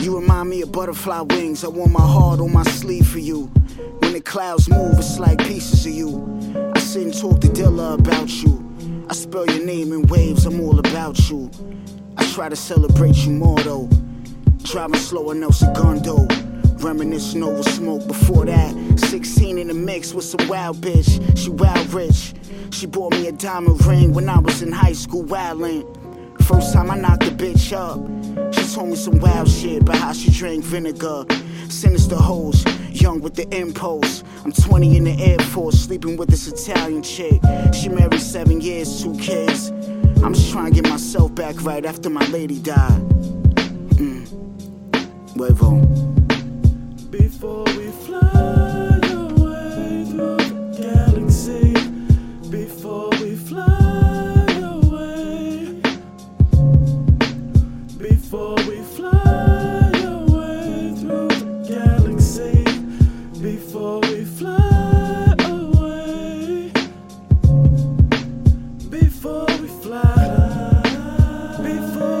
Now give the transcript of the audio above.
You remind me of butterfly wings. I want my heart on my sleeve for you. When the clouds move, it's like pieces of you. I sit and talk to Dilla about you. I spell your name in waves, I'm all about you. I try to celebrate you more though. Driving slow El Segundo. Reminiscing over smoke before that. 16 in the mix with some wild bitch. She wild rich. She bought me a diamond ring when I was in high school wildin'. First time I knocked a bitch up. Told me some wild shit about how she drank vinegar. Sinister hoes, young with the impulse. I'm 20 in the Air Force, sleeping with this Italian chick. She married seven years, two kids. I'm just trying to get myself back right after my lady died. Mm. Before. before we fly, before.